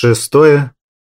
Шестое.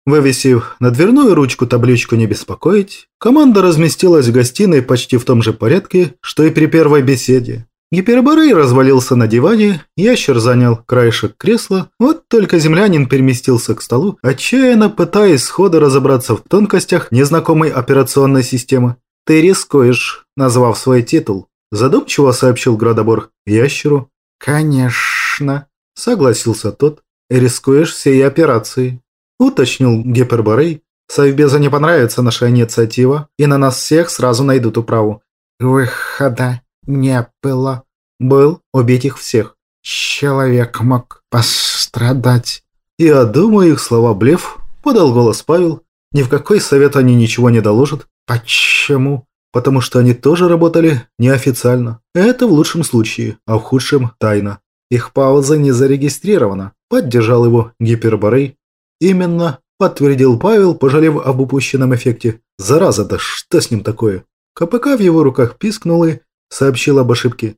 Вывесив на дверную ручку табличку «Не беспокоить», команда разместилась в гостиной почти в том же порядке, что и при первой беседе. Гиперборей развалился на диване, ящер занял краешек кресла, вот только землянин переместился к столу, отчаянно пытаясь сходу разобраться в тонкостях незнакомой операционной системы. «Ты рискуешь», назвав свой титул, задумчиво сообщил Градобор ящеру. «Конечно», согласился тот. «Рискуешь всей операцией», уточнил Гиперборей. «Совбеза не понравится наша инициатива, и на нас всех сразу найдут управу». «Выхода не было. Был убить их всех. Человек мог пострадать. Я думаю, их слова блеф, подал голос Павел. Ни в какой совет они ничего не доложат. Почему? Потому что они тоже работали неофициально. Это в лучшем случае, а в худшем – тайна. Их пауза не зарегистрирована. Поддержал его Гиперборей. Именно, подтвердил Павел, пожалев об упущенном эффекте. Зараза, да что с ним такое? КПК в его руках пискнул и сообщил об ошибке.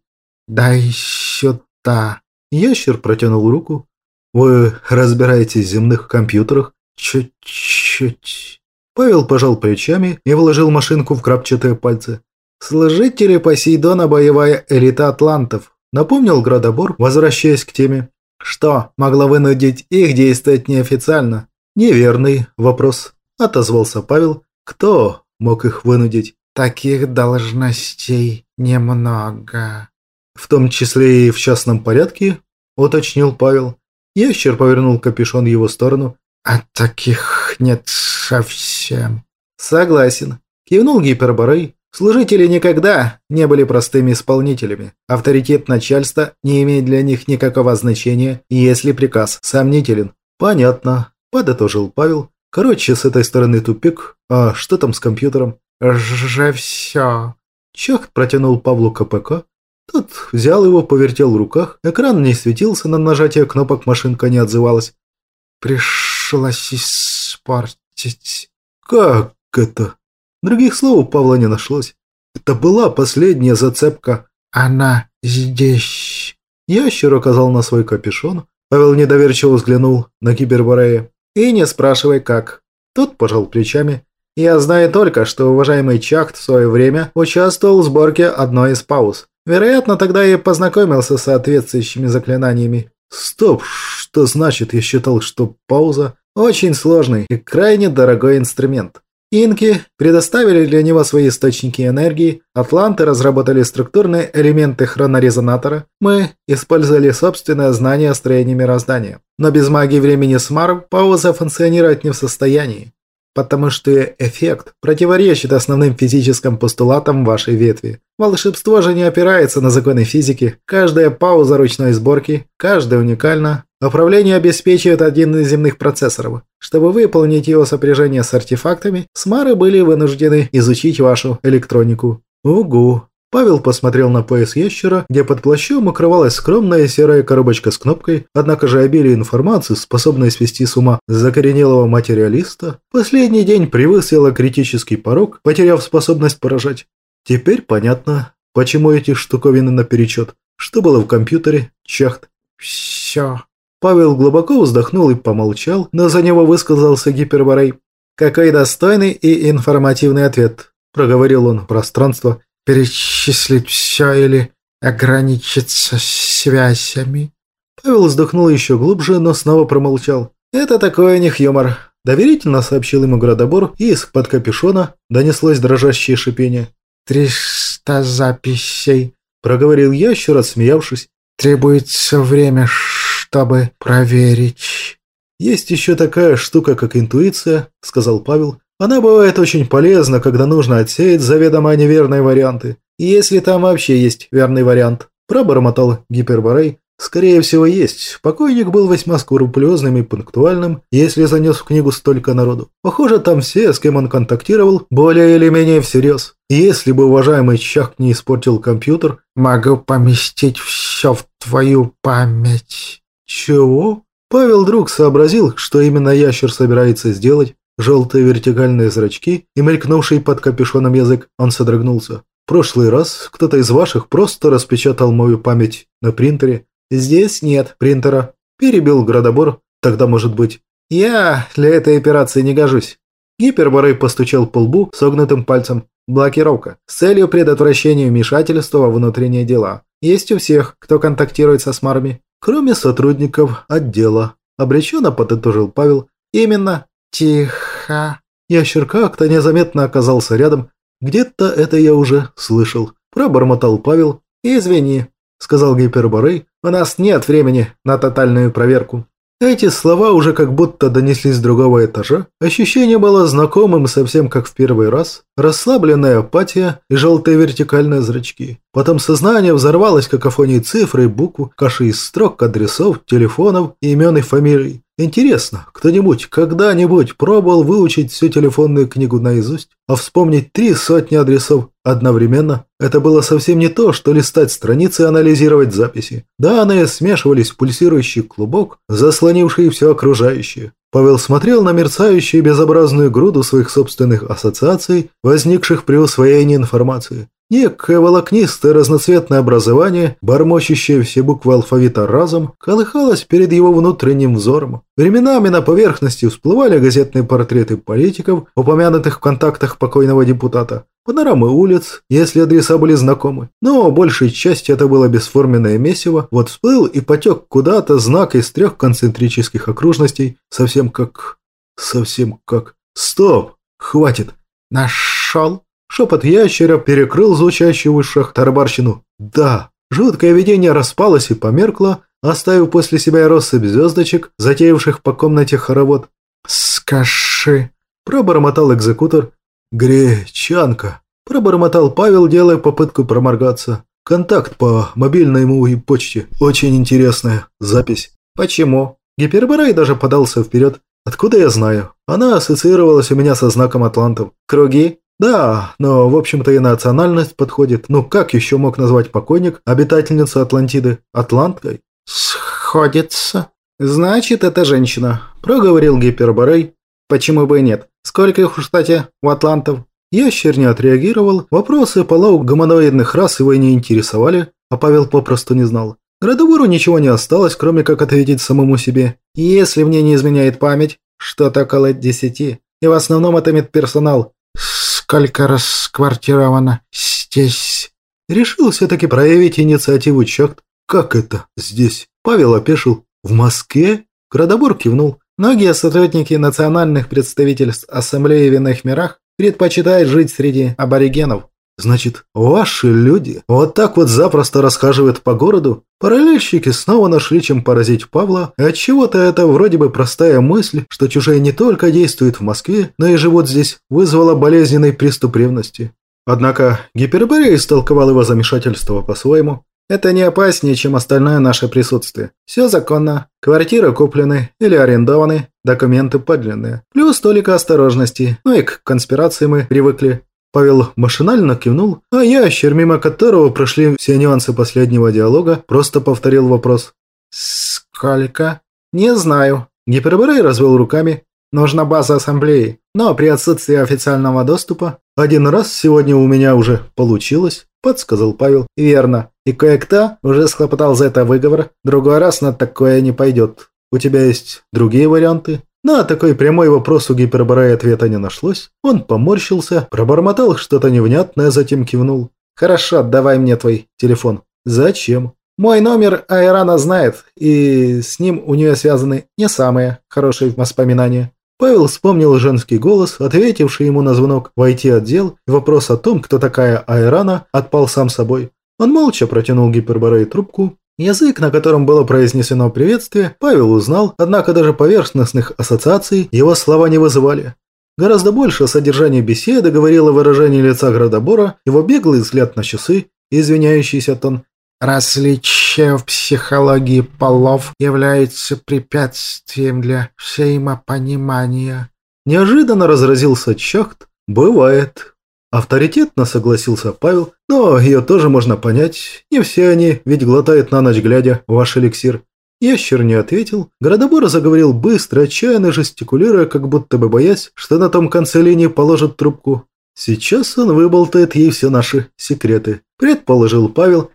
«Дай сюда». Ящер протянул руку. «Вы разбираетесь в земных компьютерах?» «Чуть-чуть». Павел пожал плечами и вложил машинку в крапчатые пальцы. «Служители Посейдона – боевая элита атлантов», – напомнил Градобор, возвращаясь к теме. «Что могло вынудить их действовать неофициально?» «Неверный вопрос», – отозвался Павел. «Кто мог их вынудить?» Таких должностей немного. В том числе и в частном порядке, уточнил Павел. Ящер повернул капюшон в его сторону. А таких нет совсем. Согласен. Кивнул Гиперборей. Служители никогда не были простыми исполнителями. Авторитет начальства не имеет для них никакого значения, если приказ сомнителен. Понятно, подытожил Павел. Короче, с этой стороны тупик. А что там с компьютером? же все». Чахт протянул Павлу КПК. Тот взял его, повертел в руках. Экран не светился, на нажатие кнопок машинка не отзывалась. «Пришлось испортить». «Как это?» Других слов у Павла не нашлось. Это была последняя зацепка. «Она здесь». Ящер указал на свой капюшон. Павел недоверчиво взглянул на Киберборея. «И не спрашивай, как». Тот пожал плечами. Я знаю только, что уважаемый Чахт в свое время участвовал в сборке одной из пауз. Вероятно, тогда и познакомился с соответствующими заклинаниями. Стоп, что значит я считал, что пауза очень сложный и крайне дорогой инструмент. Инки предоставили для него свои источники энергии, атланты разработали структурные элементы хронорезонатора, мы использовали собственное знание о строении мироздания. Но без магии времени Смар пауза функционировать не в состоянии потому что эффект противоречит основным физическим постулатам вашей ветви. Волшебство же не опирается на законы физики. Каждая пауза ручной сборки, каждая уникальна. Управление обеспечивает один из земных процессоров. Чтобы выполнить его сопряжение с артефактами, смары были вынуждены изучить вашу электронику. Угу. Павел посмотрел на пояс ящера, где под плащом укрывалась скромная серая коробочка с кнопкой, однако же обилие информации, способной свести с ума закоренелого материалиста, последний день превысило критический порог, потеряв способность поражать. Теперь понятно, почему эти штуковины наперечет. Что было в компьютере? Чахт. Все. Павел глубоко вздохнул и помолчал, но за него высказался Гиперборей. «Какой достойный и информативный ответ», – проговорил он в пространство, перечислить все или ограничиться связями?» Павел вздохнул еще глубже, но снова промолчал. «Это такое не юмор», – доверительно сообщил ему Градобор, и из-под капюшона донеслось дрожащее шипение. «Триста записей», – проговорил ящер, отсмеявшись. «Требуется время, чтобы проверить». «Есть еще такая штука, как интуиция», – сказал Павел. Она бывает очень полезна, когда нужно отсеять заведомо неверные варианты. Если там вообще есть верный вариант. Пробормотал Гиперборей. Скорее всего, есть. Покойник был весьма скрупулезным и пунктуальным, если занес в книгу столько народу. Похоже, там все, с кем он контактировал, более или менее всерьез. Если бы уважаемый Чах не испортил компьютер... Могу поместить все в твою память. Чего? Павел вдруг сообразил, что именно ящер собирается сделать, желтые вертикальные зрачки и мелькнувший под капюшоном язык, он содрогнулся. Прошлый раз кто-то из ваших просто распечатал мою память на принтере. Здесь нет принтера. Перебил градобор. Тогда, может быть, Я для этой операции не гожусь. Гиперборей постучал по лбу согнутым пальцем. Блокировка. С целью предотвращения вмешательства во внутренние дела. Есть у всех, кто контактирует со смарами. Кроме сотрудников отдела. Обреченно подытожил Павел. Именно. Тихо. Ящер как-то незаметно оказался рядом. Где-то это я уже слышал. Пробормотал Павел. «Извини», — сказал Гиперборей. «У нас нет времени на тотальную проверку». Эти слова уже как будто донеслись с другого этажа. Ощущение было знакомым совсем как в первый раз. Расслабленная апатия и желтые вертикальные зрачки. Потом сознание взорвалось какофонией цифр и букв, каши из строк, адресов, телефонов, имен и фамилий. Интересно, кто-нибудь когда-нибудь пробовал выучить всю телефонную книгу наизусть, а вспомнить три сотни адресов одновременно? Это было совсем не то, что листать страницы и анализировать записи. Данные смешивались в пульсирующий клубок, заслонивший все окружающее. Павел смотрел на мерцающую безобразную груду своих собственных ассоциаций, возникших при усвоении информации. Некое волокнистое разноцветное образование, бормочущее все буквы алфавита разом, колыхалось перед его внутренним взором. Временами на поверхности всплывали газетные портреты политиков, упомянутых в контактах покойного депутата, панорамы улиц, если адреса были знакомы. Но большей частью это было бесформенное месиво, вот всплыл и потек куда-то знак из трех концентрических окружностей, совсем как... совсем как... Стоп! Хватит! Нашел? Шепот ящера перекрыл звучащую в ушах тарабарщину. «Да». Жуткое видение распалось и померкло, оставив после себя россыпь звездочек, затеявших по комнате хоровод. «Скажи», – пробормотал экзекутор. «Гречанка», – пробормотал Павел, делая попытку проморгаться. «Контакт по мобильному и почте. Очень интересная запись». «Почему?» Гиперборей даже подался вперед. «Откуда я знаю? Она ассоциировалась у меня со знаком атлантов. Круги?» Да, но в общем-то и национальность подходит. Ну как еще мог назвать покойник обитательницу Атлантиды Атланткой? Сходится. Значит, это женщина, проговорил Гиперборей. Почему бы и нет? Сколько их в штате у атлантов? Ящер не отреагировал, вопросы полов гуманоидных рас его не интересовали, а Павел попросту не знал. Градовору ничего не осталось, кроме как ответить самому себе. Если мне не изменяет память, что-то около десяти. И в основном это медперсонал, сколько расквартировано здесь?» Решил все-таки проявить инициативу Чакт. «Как это здесь?» Павел опешил. «В Москве?» Градобор кивнул. Многие сотрудники национальных представительств Ассамблеи в иных мирах предпочитают жить среди аборигенов. Значит, ваши люди вот так вот запросто расхаживают по городу? Параллельщики снова нашли чем поразить Павла, и отчего-то это вроде бы простая мысль, что чужие не только действуют в Москве, но и живут здесь, вызвала болезненный приступ ревности. Однако Гиперборея истолковал его замешательство по-своему. Это не опаснее, чем остальное наше присутствие. Все законно. Квартиры куплены или арендованы, документы подлинные. Плюс только осторожности. Ну и к конспирации мы привыкли. Павел машинально кивнул, а ящер, мимо которого прошли все нюансы последнего диалога, просто повторил вопрос. «Сколько?» «Не знаю». Гиперборей развел руками. «Нужна база ассамблеи, но при отсутствии официального доступа один раз сегодня у меня уже получилось», подсказал Павел. «Верно. И кое-кто уже схлопотал за это выговор. Другой раз на такое не пойдет. У тебя есть другие варианты?» На такой прямой вопрос у Гиперборея ответа не нашлось. Он поморщился, пробормотал что-то невнятное, затем кивнул. «Хорошо, давай мне твой телефон». «Зачем?» «Мой номер Айрана знает, и с ним у нее связаны не самые хорошие воспоминания». Павел вспомнил женский голос, ответивший ему на звонок в IT-отдел, и вопрос о том, кто такая Айрана, отпал сам собой. Он молча протянул Гиперборей трубку, Язык, на котором было произнесено приветствие, Павел узнал, однако даже поверхностных ассоциаций его слова не вызывали. Гораздо больше о содержании беседы говорило выражение лица Градобора, его беглый взгляд на часы и извиняющийся тон. «Различия в психологии полов являются препятствием для взаимопонимания». Неожиданно разразился Чахт. «Бывает. Авторитетно согласился Павел, но ее тоже можно понять. Не все они, ведь глотают на ночь глядя ваш эликсир. Ящер не ответил. Городобор заговорил быстро, отчаянно жестикулируя, как будто бы боясь, что на том конце линии положат трубку. Сейчас он выболтает ей все наши секреты, предположил Павел.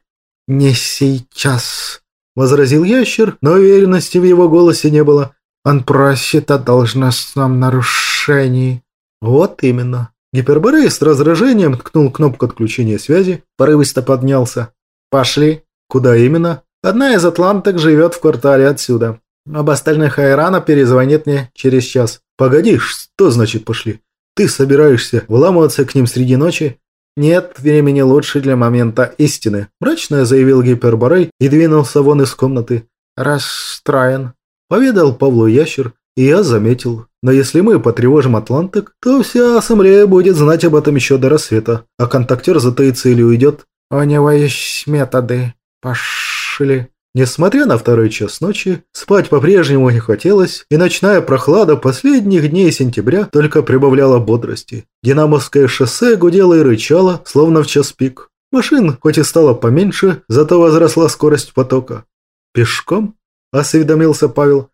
«Не сейчас», – возразил ящер, но уверенности в его голосе не было. Он просит о должностном нарушении». «Вот именно». Гиперборей с раздражением ткнул кнопку отключения связи, порывисто поднялся. «Пошли». «Куда именно?» «Одна из атланток живет в квартале отсюда. Об остальных Айрана перезвонит мне через час». «Погоди, что значит пошли? Ты собираешься вламываться к ним среди ночи?» «Нет времени лучше для момента истины», – мрачно заявил Гиперборей и двинулся вон из комнаты. «Расстроен», – поведал Павлу Ящер, и я заметил. Но если мы потревожим Атлантик, то вся ассамблея будет знать об этом еще до рассвета, а контактер затаится или уйдет. «У него есть методы. Пошли». Несмотря на второй час ночи, спать по-прежнему не хотелось, и ночная прохлада последних дней сентября только прибавляла бодрости. Динамовское шоссе гудело и рычало, словно в час пик. Машин хоть и стало поменьше, зато возросла скорость потока. «Пешком?» – осведомился Павел.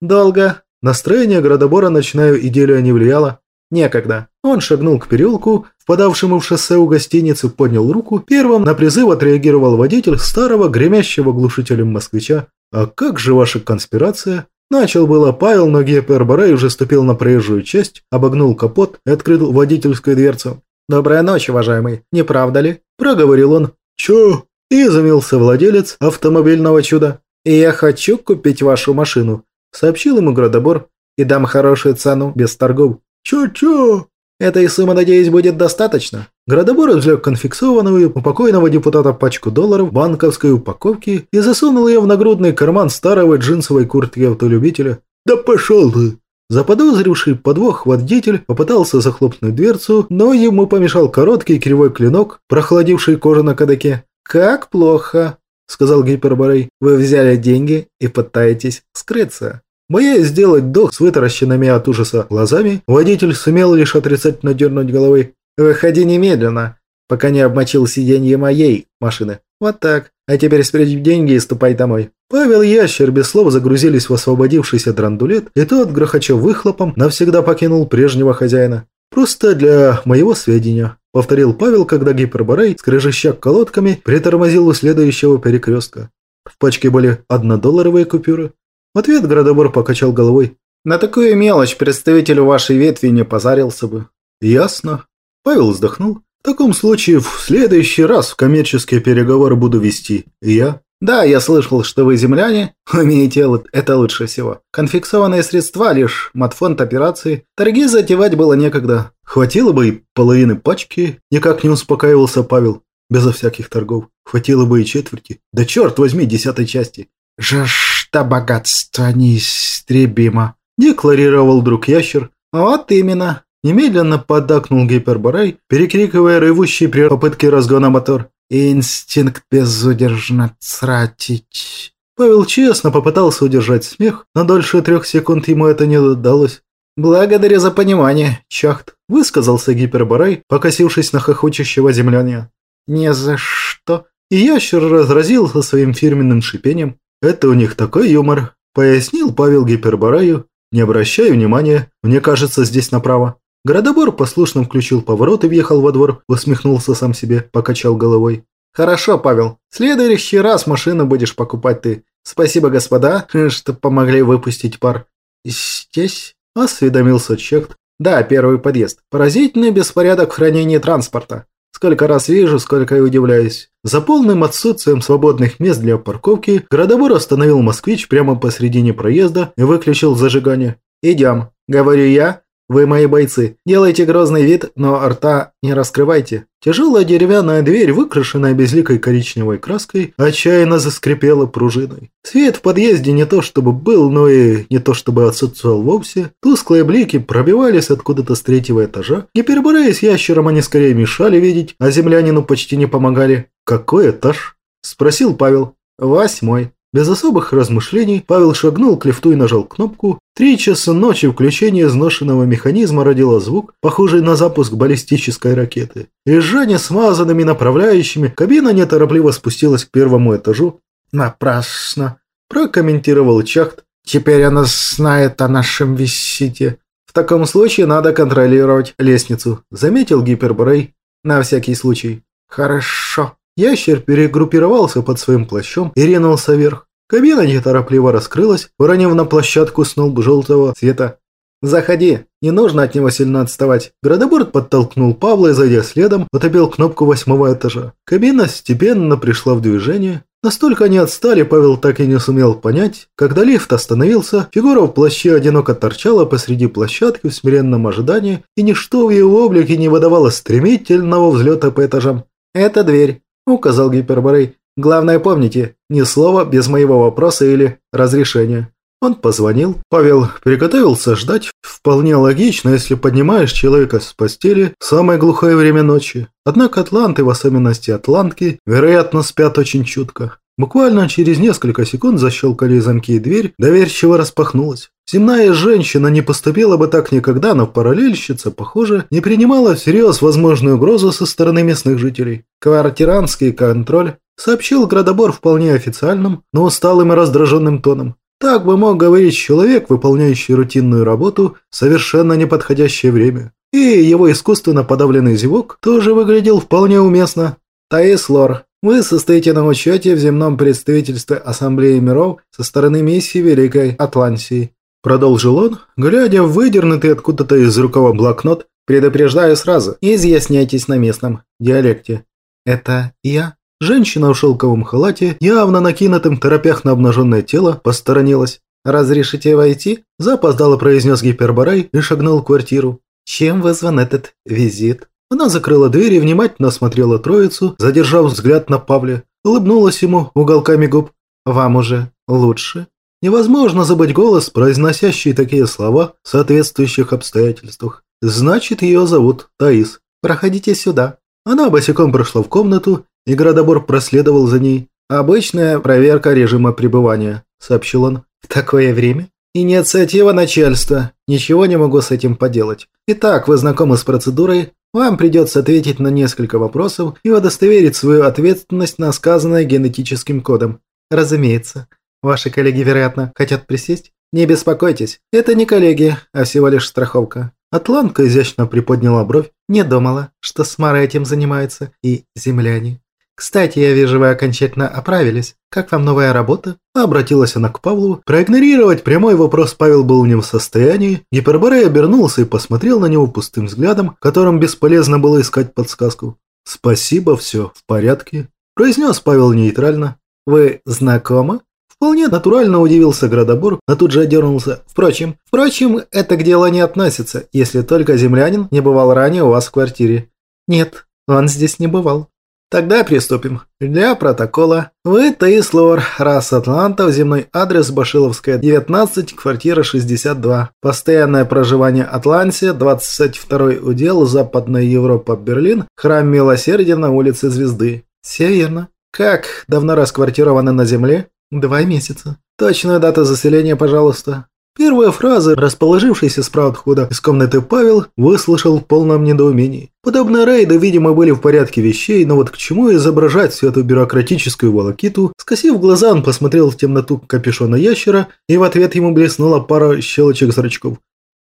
«Долго. Настроение градобора ночную идею не влияло. Некогда. Он шагнул к переулку, впадавшему в шоссе у гостиницы, поднял руку. Первым на призыв отреагировал водитель старого, гремящего глушителем москвича. «А как же ваша конспирация?» Начал было Павел, но Геперборей уже ступил на проезжую часть, обогнул капот и открыл водительскую дверцу. «Доброй ночи, уважаемый, не правда ли?» – проговорил он. «Чё?» – и изумился владелец автомобильного чуда. «И я хочу купить вашу машину», – сообщил ему градобор. «И дам хорошую цену, без торгов». «Чё-чё?» Этой суммы, надеюсь, будет достаточно. Градобор извлек конфиксованную у покойного депутата пачку долларов банковской упаковки и засунул ее в нагрудный карман старого джинсовой куртки автолюбителя. «Да пошел ты!» Заподозривший подвох водитель попытался захлопнуть дверцу, но ему помешал короткий кривой клинок, прохладивший кожу на кадаке. «Как плохо!» – сказал Гиперборей. «Вы взяли деньги и пытаетесь скрыться». Боясь сделать дох с вытаращенными от ужаса глазами, водитель сумел лишь отрицательно дернуть головой. «Выходи немедленно, пока не обмочил сиденье моей машины. Вот так. А теперь спрячь деньги и ступай домой». Павел и Ящер без слов загрузились в освободившийся драндулет, и тот, грохоча выхлопом, навсегда покинул прежнего хозяина. «Просто для моего сведения», — повторил Павел, когда гиперборей, скрежеща колодками, притормозил у следующего перекрестка. В пачке были однодолларовые купюры, в ответ Градобор покачал головой. «На такую мелочь представителю вашей ветви не позарился бы». «Ясно». Павел вздохнул. «В таком случае в следующий раз коммерческие переговоры буду вести. я?» «Да, я слышал, что вы земляне. Умеете это лучше всего. Конфиксованные средства, лишь матфонд операции. Торги затевать было некогда. Хватило бы и половины пачки», – никак не успокаивался Павел. Безо всяких торгов. Хватило бы и четверти. Да черт возьми, десятой части. «Жаж!» что богатство неистребимо», – декларировал друг ящер. «Вот именно». Немедленно поддакнул Гиперборей, перекрикивая рывущий при попытке разгона мотор. «Инстинкт безудержно тратить». Павел честно попытался удержать смех, но дольше трех секунд ему это не удалось. «Благодарю за понимание, Чахт», – высказался Гиперборей, покосившись на хохочущего земляня. «Не за что». И ящер разразился своим фирменным шипением. «Это у них такой юмор», – пояснил Павел Гипербораю. «Не обращай внимания, мне кажется, здесь направо». Городобор послушно включил поворот и въехал во двор, усмехнулся сам себе, покачал головой. «Хорошо, Павел, в следующий раз машину будешь покупать ты. Спасибо, господа, что помогли выпустить пар». «Здесь?» – осведомился Чехт. «Да, первый подъезд. Поразительный беспорядок в хранении транспорта. Сколько раз вижу, сколько и удивляюсь. За полным отсутствием свободных мест для парковки, городобор остановил москвич прямо посредине проезда и выключил зажигание. «Идем», — говорю я, вы мои бойцы. Делайте грозный вид, но рта не раскрывайте. Тяжелая деревянная дверь, выкрашенная безликой коричневой краской, отчаянно заскрипела пружиной. Свет в подъезде не то чтобы был, но и не то чтобы отсутствовал вовсе. Тусклые блики пробивались откуда-то с третьего этажа. Не перебираясь ящером, они скорее мешали видеть, а землянину почти не помогали. «Какой этаж?» – спросил Павел. «Восьмой». Без особых размышлений Павел шагнул к лифту и нажал кнопку. Три часа ночи включение изношенного механизма родило звук, похожий на запуск баллистической ракеты. Езжание смазанными направляющими, кабина неторопливо спустилась к первому этажу. «Напрасно», – прокомментировал Чахт. «Теперь она знает о нашем визите». «В таком случае надо контролировать лестницу», – заметил Гипербрей. «На всякий случай». «Хорошо». Ящер перегруппировался под своим плащом и ринулся вверх. Кабина неторопливо раскрылась, выронив на площадку сноп желтого цвета. «Заходи, не нужно от него сильно отставать». Градоборд подтолкнул Павла и, зайдя следом, утопил кнопку восьмого этажа. Кабина степенно пришла в движение. Настолько они отстали, Павел так и не сумел понять. Когда лифт остановился, фигура в плаще одиноко торчала посреди площадки в смиренном ожидании, и ничто в его облике не выдавало стремительного взлета по этажам. «Это дверь», – указал Гиперборей. «Главное помните, ни слова без моего вопроса или разрешения». Он позвонил. Павел приготовился ждать. Вполне логично, если поднимаешь человека с постели в самое глухое время ночи. Однако атланты, в особенности атлантки, вероятно, спят очень чутко. Буквально через несколько секунд защелкали замки и дверь доверчиво распахнулась. Земная женщина не поступила бы так никогда, но параллельщица, похоже, не принимала всерьез возможную угрозу со стороны местных жителей. Квартиранский контроль сообщил Градобор вполне официальным, но усталым и раздраженным тоном. Так бы мог говорить человек, выполняющий рутинную работу в совершенно неподходящее время. И его искусственно подавленный зевок тоже выглядел вполне уместно. Таис Лор, вы состоите на учете в земном представительстве Ассамблеи миров со стороны миссии Великой Атлантии. Продолжил он, глядя в выдернутый откуда-то из рукава блокнот, предупреждаю сразу, изъясняйтесь на местном диалекте. Это я? Женщина в шелковом халате, явно накинутым торопях на обнаженное тело, посторонилась. «Разрешите войти?» – запоздало произнес Гиперборей и шагнул в квартиру. «Чем вызван этот визит?» Она закрыла дверь и внимательно осмотрела троицу, задержав взгляд на Павле. Улыбнулась ему уголками губ. «Вам уже лучше?» Невозможно забыть голос, произносящий такие слова в соответствующих обстоятельствах. Значит, ее зовут Таис. «Проходите сюда». Она босиком прошла в комнату и Градобор проследовал за ней. «Обычная проверка режима пребывания», – сообщил он. «В такое время?» «Инициатива начальства. Ничего не могу с этим поделать. Итак, вы знакомы с процедурой. Вам придется ответить на несколько вопросов и удостоверить свою ответственность на сказанное генетическим кодом. Разумеется. Ваши коллеги, вероятно, хотят присесть? Не беспокойтесь, это не коллеги, а всего лишь страховка. Атлантка изящно приподняла бровь, не думала, что Смара этим занимается, и земляне. «Кстати, я вижу, вы окончательно оправились. Как вам новая работа?» Обратилась она к Павлу. Проигнорировать прямой вопрос Павел был не в состоянии. Гиперборей обернулся и посмотрел на него пустым взглядом, которым бесполезно было искать подсказку. «Спасибо, все в порядке», – произнес Павел нейтрально. «Вы знакомы?» Вполне натурально удивился Градобор, но тут же одернулся. Впрочем, впрочем, это к делу не относится, если только землянин не бывал ранее у вас в квартире. Нет, он здесь не бывал. Тогда приступим. Для протокола. Вы Таислор, раса Атлантов, земной адрес Башиловская, 19, квартира 62. Постоянное проживание Атлантия, 22 удел, Западная Европа, Берлин, храм Милосердия на улице Звезды. Все верно. Как давно расквартированы на земле? Два месяца. Точную дату заселения, пожалуйста. Первая фраза, расположившийся справа от входа из комнаты Павел, выслушал в полном недоумении. Подобные рейды, видимо, были в порядке вещей, но вот к чему изображать всю эту бюрократическую волокиту? Скосив глаза, он посмотрел в темноту капюшона ящера, и в ответ ему блеснула пара щелочек зрачков.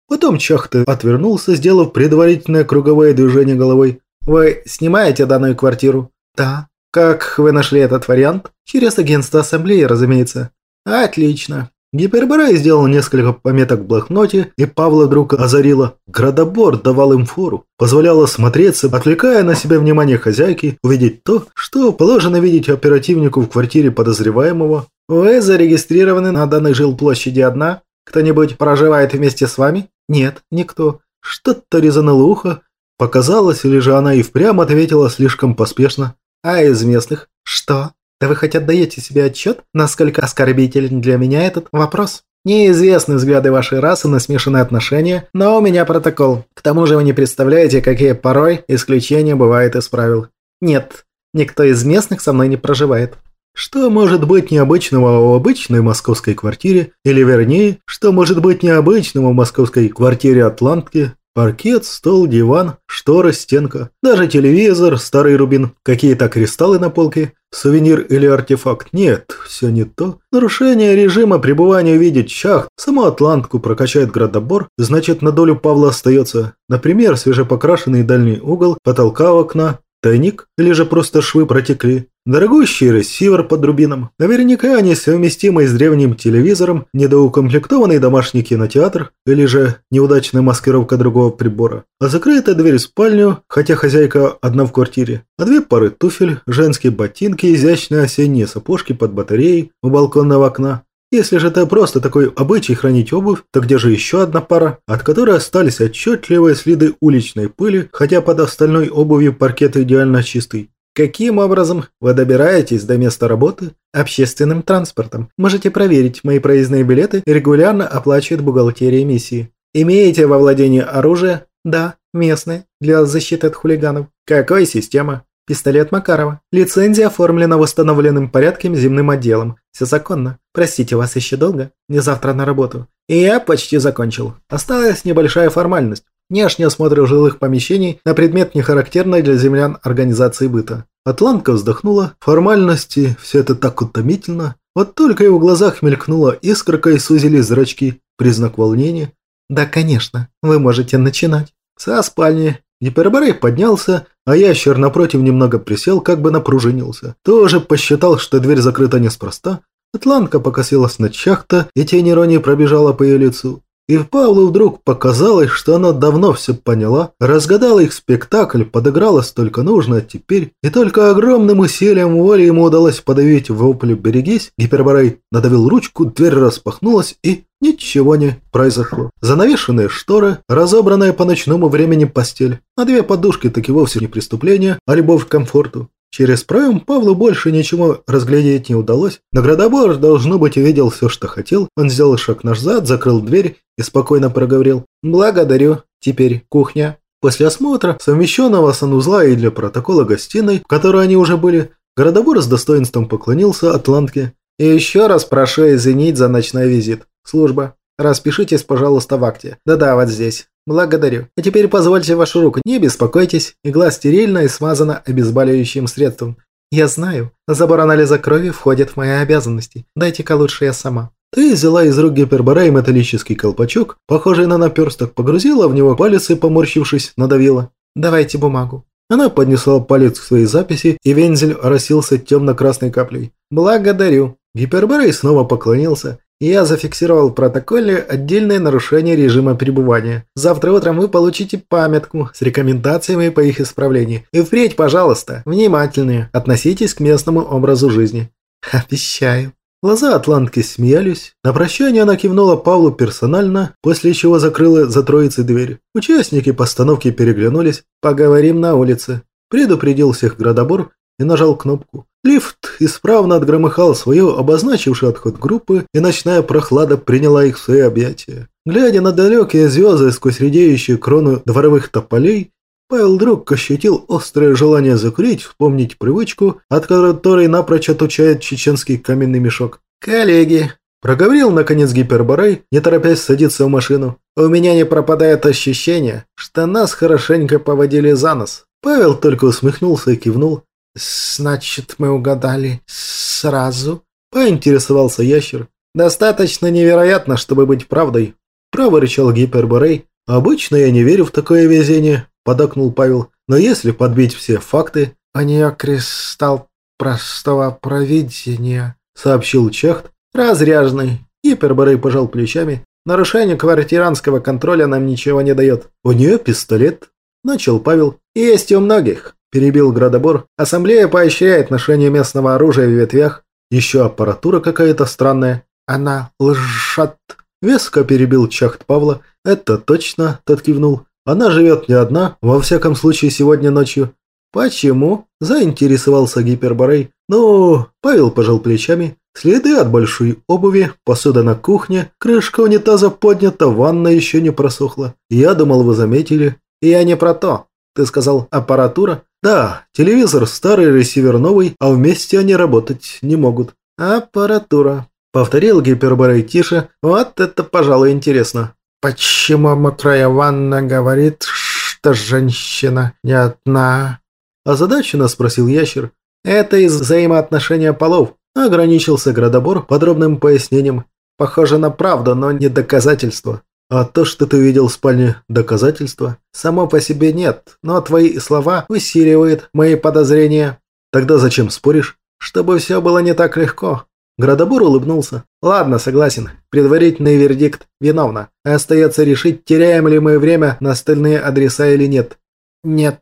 Потом Чахта отвернулся, сделав предварительное круговое движение головой. «Вы снимаете данную квартиру?» «Да». «Как вы нашли этот вариант?» «Через агентство ассамблеи, разумеется». «Отлично. Гиперборей сделал несколько пометок в блокноте, и Павла вдруг озарило. Градобор давал им фору, позволял смотреться, отвлекая на себя внимание хозяйки, увидеть то, что положено видеть оперативнику в квартире подозреваемого. «Вы зарегистрированы на данной жилплощади одна? Кто-нибудь проживает вместе с вами?» «Нет, никто». Что-то резануло ухо. Показалось, или же она и впрямь ответила слишком поспешно. «А из местных?» «Что?» Да вы хоть отдаете себе отчет, насколько оскорбителен для меня этот вопрос? Неизвестны взгляды вашей расы на смешанные отношения, но у меня протокол. К тому же вы не представляете, какие порой исключения бывают из правил. Нет, никто из местных со мной не проживает. Что может быть необычного в обычной московской квартире, или вернее, что может быть необычного в московской квартире Атлантки, Паркет, стол, диван, штора, стенка, даже телевизор, старый рубин, какие-то кристаллы на полке, сувенир или артефакт. Нет, все не то. Нарушение режима пребывания в виде шахт, саму Атлантку прокачает градобор, значит на долю Павла остается, например, свежепокрашенный дальний угол, потолка окна, тайник или же просто швы протекли. Дорогущий ресивер под рубином. Наверняка несовместимый с древним телевизором, недоукомплектованный домашний кинотеатр или же неудачная маскировка другого прибора. А закрытая дверь в спальню, хотя хозяйка одна в квартире. А две пары туфель, женские ботинки, изящные осенние сапожки под батареей у балконного окна. Если же это просто такой обычай хранить обувь, то где же еще одна пара, от которой остались отчетливые следы уличной пыли, хотя под остальной обувью паркет идеально чистый. Каким образом вы добираетесь до места работы? Общественным транспортом. Можете проверить, мои проездные билеты регулярно оплачивает бухгалтерия миссии. Имеете во владении оружие? Да, местное, для защиты от хулиганов. Какой система? Пистолет Макарова. Лицензия оформлена восстановленным порядком земным отделом. Все законно. Простите, вас еще долго? Не завтра на работу. И я почти закончил. Осталась небольшая формальность. Внешний осмотр жилых помещений на предмет нехарактерной для землян организации быта. Атлантка вздохнула. Формальности, все это так утомительно. Вот только и в глазах мелькнула искорка и сузились зрачки. Признак волнения. Да, конечно, вы можете начинать. Со спальни. Гиперборей поднялся, а ящер напротив немного присел, как бы напружинился. Тоже посчитал, что дверь закрыта неспроста. Атлантка покосилась на чахта, и тень иронии пробежала по ее лицу. И Павлу вдруг показалось, что она давно все поняла, разгадала их спектакль, подыграла столько нужно, теперь и только огромным усилием воли ему удалось подавить вопль «Берегись», Гиперборей надавил ручку, дверь распахнулась и ничего не произошло. Занавешенные шторы, разобранная по ночному времени постель, а две подушки таки вовсе не преступление, а любовь к комфорту. Через проем Павлу больше ничего разглядеть не удалось, но Градобор, должно быть, увидел все, что хотел. Он сделал шаг назад, закрыл дверь и спокойно проговорил «Благодарю. Теперь кухня». После осмотра, совмещенного санузла и для протокола гостиной, в которой они уже были, Городобор с достоинством поклонился Атлантке. «И еще раз прошу извинить за ночной визит. Служба. Распишитесь, пожалуйста, в акте. Да-да, вот здесь. Благодарю. А теперь позвольте вашу руку. Не беспокойтесь. Игла стерильна и смазана обезболивающим средством. Я знаю. Забор анализа крови входит в мои обязанности. Дайте-ка лучше я сама. Ты взяла из рук гипербора и металлический колпачок, похожий на наперсток, погрузила в него палец и, поморщившись, надавила. «Давайте бумагу». Она поднесла палец к своей записи, и вензель оросился темно-красной каплей. «Благодарю». Гиперборей снова поклонился. Я зафиксировал в протоколе отдельное нарушение режима пребывания. Завтра утром вы получите памятку с рекомендациями по их исправлению. И впредь, пожалуйста, внимательнее относитесь к местному образу жизни. Обещаю. Глаза Атлантки смеялись. На прощание она кивнула Павлу персонально, после чего закрыла за троицей дверь. Участники постановки переглянулись. «Поговорим на улице». Предупредил всех градобор и нажал кнопку. Лифт исправно отгромыхал свое, обозначивший отход группы, и ночная прохлада приняла их в свои объятия. Глядя на далекие звезды сквозь редеющие кроны дворовых тополей, Павел вдруг ощутил острое желание закурить, вспомнить привычку, от которой напрочь отучает чеченский каменный мешок. «Коллеги!» – проговорил наконец Гиперборей, не торопясь садиться в машину. «У меня не пропадает ощущение, что нас хорошенько поводили за нос». Павел только усмехнулся и кивнул. «Значит, мы угадали сразу?» – поинтересовался ящер. «Достаточно невероятно, чтобы быть правдой», – проворычал Гиперборей. «Обычно я не верю в такое везение», – подокнул Павел. «Но если подбить все факты...» «У нее кристалл простого провидения», – сообщил Чехт. «Разряженный». Гиперборей пожал плечами. «Нарушение квартиранского контроля нам ничего не дает». «У нее пистолет», – начал Павел. «Есть у многих перебил Градобор. Ассамблея поощряет ношение местного оружия в ветвях. Еще аппаратура какая-то странная. Она лжет. Веско перебил Чахт Павла. Это точно, тот кивнул. Она живет не одна, во всяком случае сегодня ночью. Почему? Заинтересовался Гиперборей. Ну, Павел пожал плечами. Следы от большой обуви, посуда на кухне, крышка унитаза поднята, ванна еще не просохла. Я думал, вы заметили. Я не про то. Ты сказал аппаратура? Да, телевизор старый, ресивер новый, а вместе они работать не могут. Аппаратура. Повторил Гиперборей тише. Вот это, пожалуй, интересно. Почему мокрая ванна говорит, что женщина не одна? Озадаченно спросил ящер. Это из взаимоотношения полов. Ограничился Градобор подробным пояснением. Похоже на правду, но не доказательство. А то, что ты видел в спальне, доказательства? Само по себе нет, но твои слова усиливают мои подозрения. Тогда зачем споришь? Чтобы все было не так легко. Градобор улыбнулся. Ладно, согласен. Предварительный вердикт виновна. Остается решить, теряем ли мы время на остальные адреса или нет. Нет.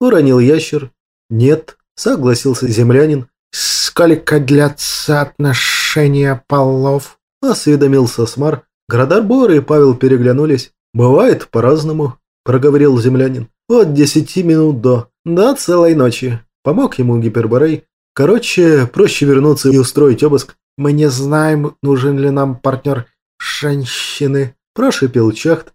Уронил ящер. Нет, согласился землянин. Сколько длятся отношения полов? Осведомился Смар. Градобор и Павел переглянулись. Бывает по-разному, проговорил землянин. От десяти минут до. До целой ночи. Помог ему Гиперборей. Короче, проще вернуться и устроить обыск. Мы не знаем, нужен ли нам партнер женщины, прошипел Чахт.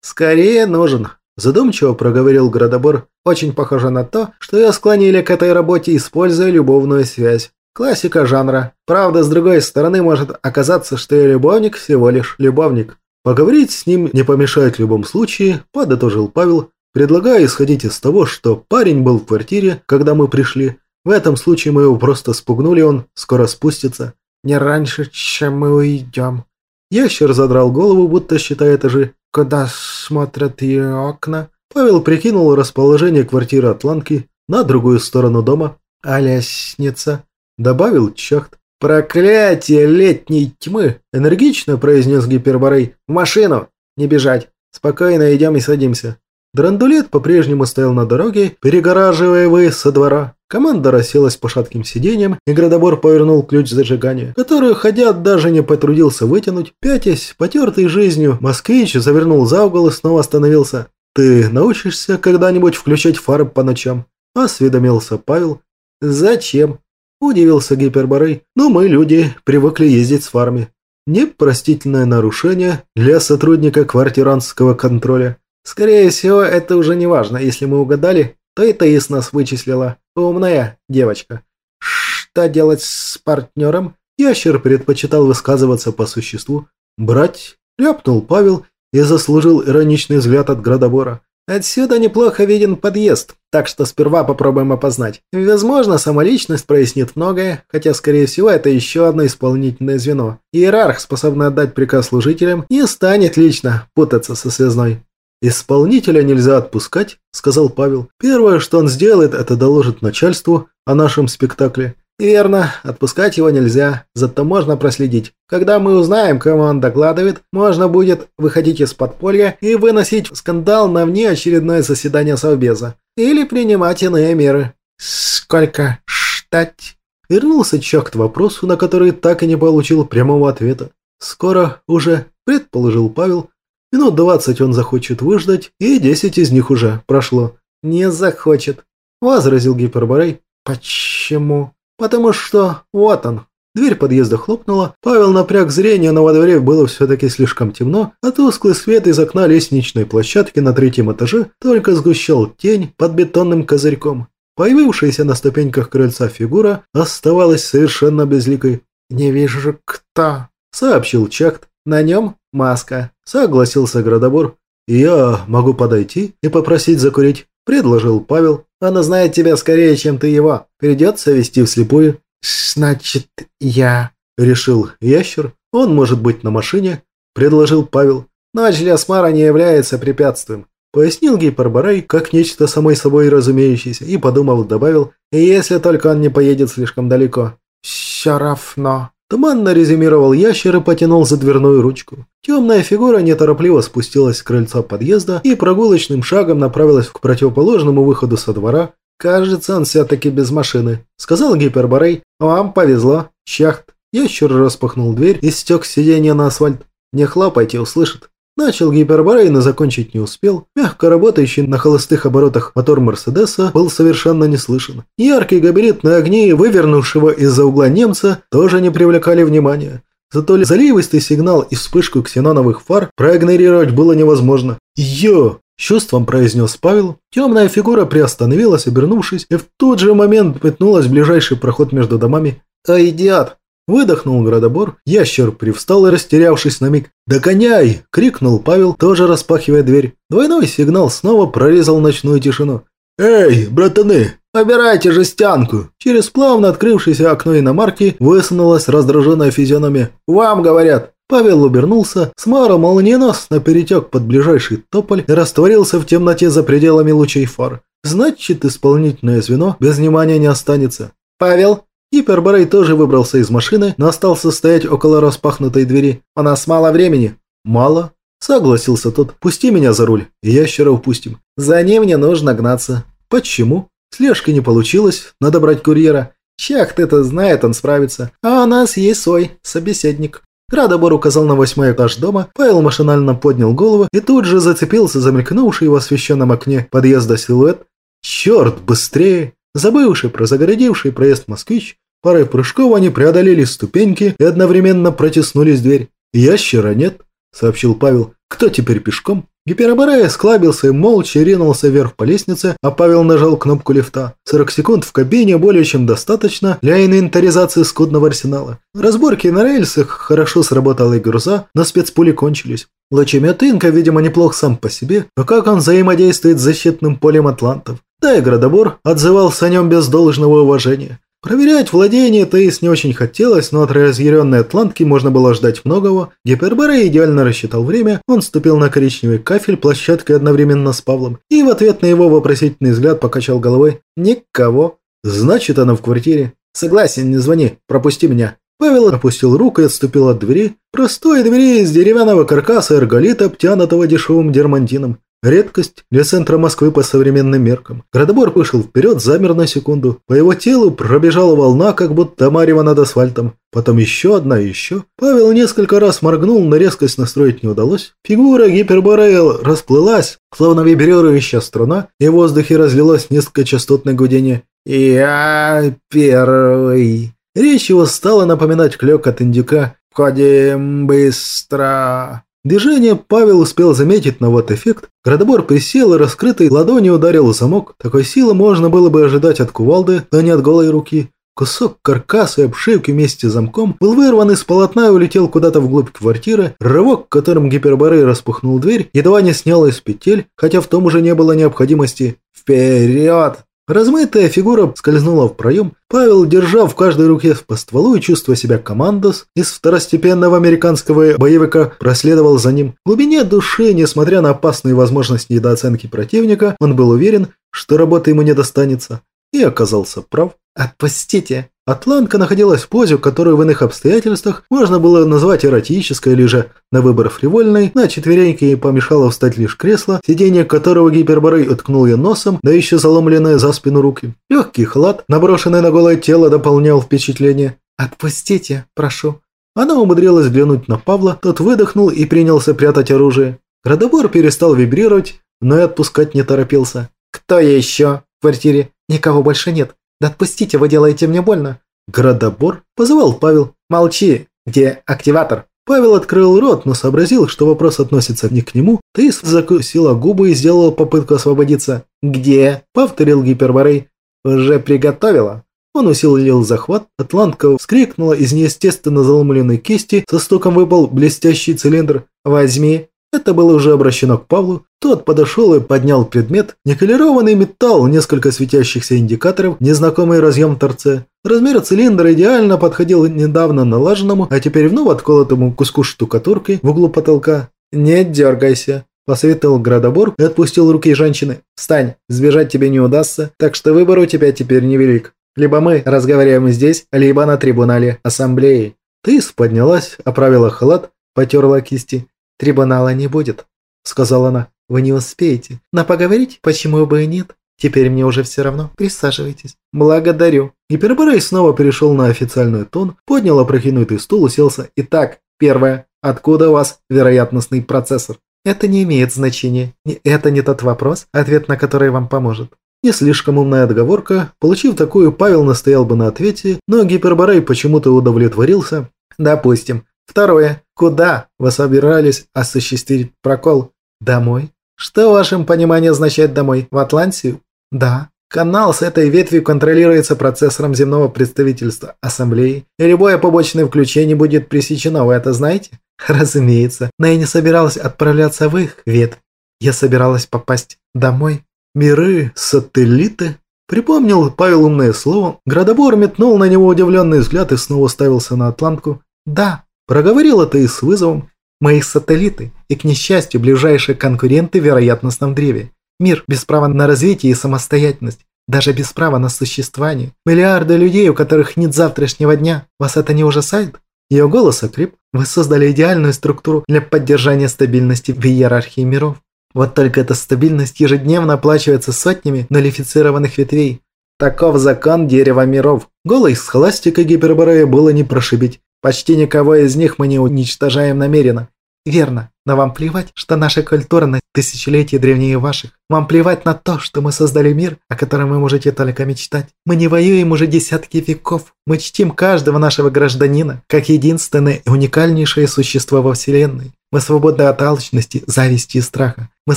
Скорее нужен, задумчиво проговорил Градобор. Очень похоже на то, что ее склонили к этой работе, используя любовную связь. Классика жанра. Правда, с другой стороны, может оказаться, что ее любовник всего лишь любовник. Поговорить с ним не помешает в любом случае, подытожил Павел, предлагая исходить из того, что парень был в квартире, когда мы пришли, в этом случае мы его просто спугнули, он скоро спустится. Не раньше, чем мы уйдем. Ящер задрал голову, будто считая этажи. Куда смотрят ее окна? Павел прикинул расположение квартиры Атланки на другую сторону дома. А лестница? Добавил Чахт. «Проклятие летней тьмы!» – энергично произнес Гиперборей. «В машину! Не бежать! Спокойно идем и садимся!» Драндулет по-прежнему стоял на дороге, перегораживая выезд со двора. Команда расселась по шатким сиденьям, и градобор повернул ключ зажигания, который, ходя, даже не потрудился вытянуть. Пятясь, потертый жизнью, москвич завернул за угол и снова остановился. «Ты научишься когда-нибудь включать фары по ночам?» – осведомился Павел. «Зачем?» – удивился Гиперборей. «Ну, мы, люди, привыкли ездить с фарами. Непростительное нарушение для сотрудника квартиранского контроля». «Скорее всего, это уже не важно. Если мы угадали, то и Таис нас вычислила. Умная девочка. Что делать с партнером? Ящер предпочитал высказываться по существу. Брать, ляпнул Павел и заслужил ироничный взгляд от градобора. Отсюда неплохо виден подъезд, так что сперва попробуем опознать. Возможно, самоличность прояснит многое, хотя, скорее всего, это еще одно исполнительное звено. Иерарх, способный отдать приказ служителям, не станет лично путаться со связной. «Исполнителя нельзя отпускать», – сказал Павел. «Первое, что он сделает, это доложит начальству о нашем спектакле». «Верно, отпускать его нельзя, зато можно проследить. Когда мы узнаем, кому он докладывает, можно будет выходить из подполья и выносить скандал на внеочередное заседание Совбеза. Или принимать иные меры». «Сколько штать?» Вернулся Чак к вопросу, на который так и не получил прямого ответа. «Скоро уже», – предположил Павел, Минут двадцать он захочет выждать, и десять из них уже прошло. «Не захочет», – возразил Гиперборей. «Почему?» «Потому что вот он». Дверь подъезда хлопнула, Павел напряг зрение, но во дворе было все-таки слишком темно, а тусклый свет из окна лестничной площадки на третьем этаже только сгущал тень под бетонным козырьком. Появившаяся на ступеньках крыльца фигура оставалась совершенно безликой. «Не вижу, кто», – сообщил Чакт. «На нем маска», – согласился Градобор. «Я могу подойти и попросить закурить», – предложил Павел. «Она знает тебя скорее, чем ты его. Придется вести вслепую». «Значит, я...» – решил ящер. «Он может быть на машине», – предложил Павел. «Ночь для Смара не является препятствием», – пояснил Гейпарбарай как нечто самой собой разумеющееся и, подумав, добавил, «если только он не поедет слишком далеко». «Все равно», Туманно резюмировал ящер и потянул за дверную ручку. Темная фигура неторопливо спустилась с крыльца подъезда и прогулочным шагом направилась к противоположному выходу со двора. «Кажется, он все-таки без машины», — сказал Гиперборей. «Вам повезло. Чахт». Ящер распахнул дверь и стек сиденья на асфальт. «Не хлопайте, услышит». Начал гиперборей, но закончить не успел. Мягко работающий на холостых оборотах мотор Мерседеса был совершенно не слышен. Яркие габаритные огни, вывернувшего из-за угла немца, тоже не привлекали внимания. Зато заливистый сигнал и вспышку ксеноновых фар проигнорировать было невозможно. «Йо!» – чувством произнес Павел. Темная фигура приостановилась, обернувшись, и в тот же момент метнулась в ближайший проход между домами. «А идиот!» Выдохнул градобор, ящер привстал и, растерявшись на миг. «Догоняй!» – крикнул Павел, тоже распахивая дверь. Двойной сигнал снова прорезал ночную тишину. «Эй, братаны, обирайте жестянку!» Через плавно открывшееся окно иномарки высунулась раздраженная физиономия. «Вам говорят!» Павел обернулся, Смара молниеносно перетек под ближайший тополь и растворился в темноте за пределами лучей фар. Значит, исполнительное звено без внимания не останется. «Павел!» Гиперборей тоже выбрался из машины, но остался стоять около распахнутой двери. «У нас мало времени». «Мало?» Согласился тот. «Пусти меня за руль, и ящера упустим». «За ним не нужно гнаться». «Почему?» Слежки не получилось, надо брать курьера. Чахт это знает, он справится. А у нас есть свой собеседник. Градобор указал на восьмой этаж дома, Павел машинально поднял голову и тут же зацепился за мелькнувший в освещенном окне подъезда силуэт. Черт, быстрее! Забывший про загородивший проезд москвич, парой прыжков они преодолели ступеньки и одновременно протиснулись в дверь. «Ящера нет», — сообщил Павел. «Кто теперь пешком?» Гиперборея склабился и молча ринулся вверх по лестнице, а Павел нажал кнопку лифта. 40 секунд в кабине более чем достаточно для инвентаризации скудного арсенала. Разборки на рельсах хорошо сработала и груза, но спецпули кончились. Лучемет Инка, видимо, неплох сам по себе, но как он взаимодействует с защитным полем атлантов? Да и градобор отзывался о нем без должного уважения. Проверять владение Таис не очень хотелось, но от разъяренной атлантки можно было ждать многого. Гиперборей идеально рассчитал время, он ступил на коричневый кафель площадкой одновременно с Павлом и в ответ на его вопросительный взгляд покачал головой. «Никого». «Значит, она в квартире». «Согласен, не звони, пропусти меня». Павел опустил руку и отступил от двери. Простой двери из деревянного каркаса эрголита, обтянутого дешевым дермантином. Редкость для центра Москвы по современным меркам. Градобор вышел вперед, замер на секунду. По его телу пробежала волна, как будто марево над асфальтом. Потом еще одна еще. Павел несколько раз моргнул, но резкость настроить не удалось. Фигура гиперборея расплылась, словно вибрирующая струна, и в воздухе разлилось низкочастотное гудение. «Я первый». Речь его стала напоминать клёк от индюка. «Входим быстро». Движение Павел успел заметить, но вот эффект. Градобор присел и раскрытой ладонью ударил замок. Такой силы можно было бы ожидать от кувалды, но не от голой руки. Кусок каркаса и обшивки вместе с замком был вырван из полотна и улетел куда-то вглубь квартиры. Рывок, которым гиперборей распахнул дверь, едва не снял из петель, хотя в том уже не было необходимости. «Вперед!» Размытая фигура скользнула в проем. Павел, держа в каждой руке по стволу и чувствуя себя командос, из второстепенного американского боевика проследовал за ним. В глубине души, несмотря на опасные возможности недооценки противника, он был уверен, что работа ему не достанется. И оказался прав. «Отпустите!» Атлантка находилась в позе, которую в иных обстоятельствах можно было назвать эротической или же на выбор фривольной, на четвереньке ей помешало встать лишь кресло, сиденье которого гиперборей уткнул ее носом, да еще заломленные за спину руки. Легкий халат, наброшенный на голое тело, дополнял впечатление. «Отпустите, прошу». Она умудрилась взглянуть на Павла, тот выдохнул и принялся прятать оружие. Градобор перестал вибрировать, но и отпускать не торопился. «Кто еще в квартире? Никого больше нет. «Да отпустите, вы делаете мне больно!» «Градобор?» – позывал Павел. «Молчи! Где активатор?» Павел открыл рот, но сообразил, что вопрос относится не к нему. Тейс закусила губы и сделала попытку освободиться. «Где?» – повторил Гиперборей. «Уже приготовила?» Он усилил захват, атлантка вскрикнула из неестественно заломленной кисти, со стуком выпал блестящий цилиндр. «Возьми!» Это было уже обращено к Павлу. Тот подошел и поднял предмет. Никелированный металл, несколько светящихся индикаторов, незнакомый разъем торце. Размер цилиндра идеально подходил недавно налаженному, а теперь вновь отколотому куску штукатурки в углу потолка. «Не дергайся», – посоветовал Градобор и отпустил руки женщины. «Встань, сбежать тебе не удастся, так что выбор у тебя теперь невелик. Либо мы разговариваем здесь, либо на трибунале ассамблеи». Тыс поднялась, оправила халат, потерла кисти. «Трибунала не будет», – сказала она. «Вы не успеете. Но поговорить почему бы и нет? Теперь мне уже все равно. Присаживайтесь». «Благодарю». Гиперборей снова перешел на официальный тон, поднял опрокинутый стул, уселся. «Итак, первое. Откуда у вас вероятностный процессор?» «Это не имеет значения. Это не тот вопрос, ответ на который вам поможет». Не слишком умная отговорка. Получив такую, Павел настоял бы на ответе, но Гиперборей почему-то удовлетворился. «Допустим. Второе. Куда вы собирались осуществить прокол? Домой? Что в вашем понимании означает «домой»? В Атлантию? Да. Канал с этой ветвью контролируется процессором земного представительства Ассамблеи, и любое побочное включение будет пресечено, вы это знаете? Разумеется, но я не собиралась отправляться в их ветвь. Я собиралась попасть домой. Миры, сателлиты. Припомнил Павел умное слово. Градобор метнул на него удивленный взгляд и снова уставился на Атлантку. Да, Проговорила ты с вызовом. Мои сателлиты и, к несчастью, ближайшие конкуренты в вероятностном древе. Мир без права на развитие и самостоятельность. Даже без права на существование. Миллиарды людей, у которых нет завтрашнего дня. Вас это не ужасает? Ее голос окреп. Вы создали идеальную структуру для поддержания стабильности в иерархии миров. Вот только эта стабильность ежедневно оплачивается сотнями нулифицированных ветвей. Таков закон дерева миров. Голой схоластика Гиперборея было не прошибить. Почти никого из них мы не уничтожаем намеренно. Верно, но вам плевать, что наша культура на тысячелетия древнее ваших. Вам плевать на то, что мы создали мир, о котором вы можете только мечтать. Мы не воюем уже десятки веков. Мы чтим каждого нашего гражданина, как единственное и уникальнейшее существо во Вселенной. Мы свободны от алчности, зависти и страха. Мы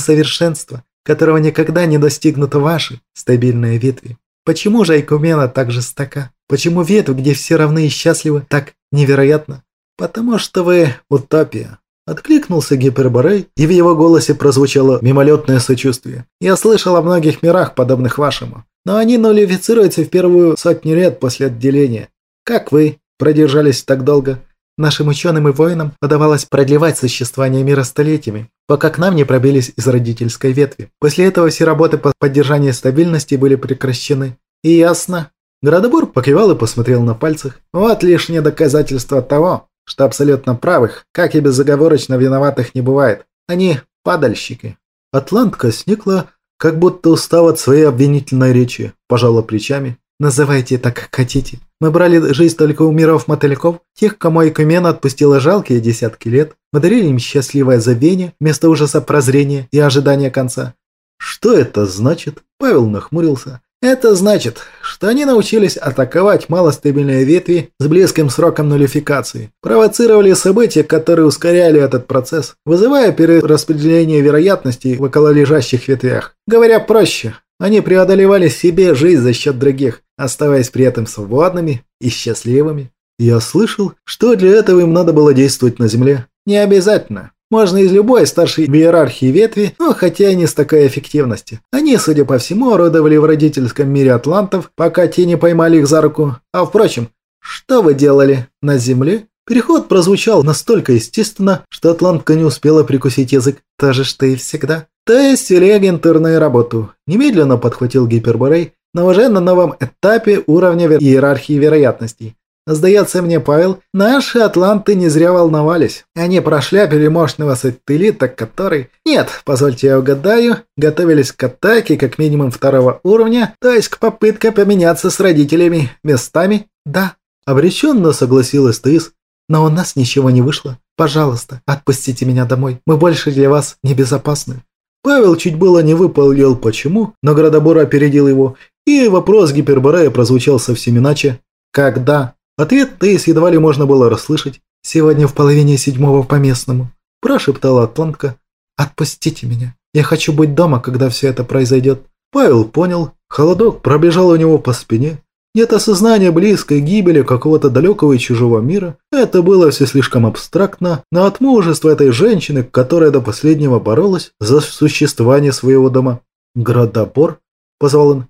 совершенство, которого никогда не достигнут ваши стабильные ветви. Почему же Айкумена так жестока? Почему ветвь, где все равны и счастливы, так невероятно? Потому что вы утопия. Откликнулся Гиперборей, и в его голосе прозвучало мимолетное сочувствие. «Я слышал о многих мирах, подобных вашему, но они нулифицируются в первую сотню лет после отделения. Как вы продержались так долго? Нашим ученым и воинам удавалось продлевать существование мира столетиями, пока к нам не пробились из родительской ветви. После этого все работы по поддержанию стабильности были прекращены. И ясно. Градобор покивал и посмотрел на пальцах. Вот лишнее доказательство того, что абсолютно правых, как и безоговорочно виноватых не бывает. Они падальщики. Атлантка сникла, как будто устав от своей обвинительной речи, пожала плечами. Называйте так, как хотите. Мы брали жизнь только у миров мотыльков, тех, кому Экумена отпустила жалкие десятки лет. Мы дарили им счастливое забвение вместо ужаса прозрения и ожидания конца. Что это значит? Павел нахмурился. Это значит, что они научились атаковать малостабильные ветви с близким сроком нулификации, провоцировали события, которые ускоряли этот процесс, вызывая перераспределение вероятностей в окололежащих ветвях. Говоря проще, они преодолевали себе жизнь за счет других, оставаясь при этом свободными и счастливыми. Я слышал, что для этого им надо было действовать на Земле. Не обязательно. Можно из любой старшей иерархии ветви, но хотя и не с такой эффективностью. Они, судя по всему, орудовали в родительском мире атлантов, пока те не поймали их за руку. А впрочем, что вы делали на Земле? Переход прозвучал настолько естественно, что атлантка не успела прикусить язык. То же, что и всегда. То есть вели агентурную работу. Немедленно подхватил Гиперборей, но уже на новом этапе уровня иерархии вероятностей. Сдается мне, Павел, наши атланты не зря волновались. Они прошляпили мощного сателлита, который... Нет, позвольте я угадаю, готовились к атаке как минимум второго уровня, то есть к попытке поменяться с родителями местами. Да, обреченно согласилась Тыс, но у нас ничего не вышло. Пожалуйста, отпустите меня домой. Мы больше для вас небезопасны. Павел чуть было не выпалил почему, но Градобор опередил его, и вопрос Гиперборея прозвучал совсем иначе. Когда? Ответ Тейс едва ли можно было расслышать. «Сегодня в половине седьмого по местному», – прошептала Атлантка. «Отпустите меня. Я хочу быть дома, когда все это произойдет». Павел понял. Холодок пробежал у него по спине. Нет осознания близкой гибели какого-то далекого и чужого мира. Это было все слишком абстрактно, но от мужества этой женщины, которая до последнего боролась за существование своего дома. «Градопор?» – позвал он.